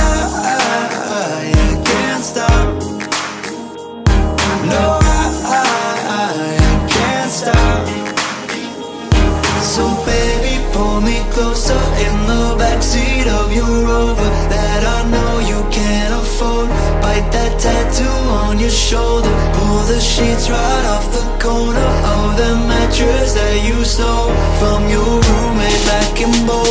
I, I can't stop. No, I, I, I can't stop. So baby, pull me closer in the backseat of your Rover that I know you can't afford. Bite that tattoo on your shoulder. Pull the sheets right off the corner of the mattress that you stole from your roommate back in Boulder.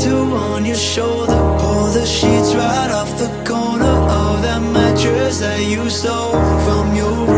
tattoo on your shoulder. Pull the sheets right off the corner of that mattress that you stole from your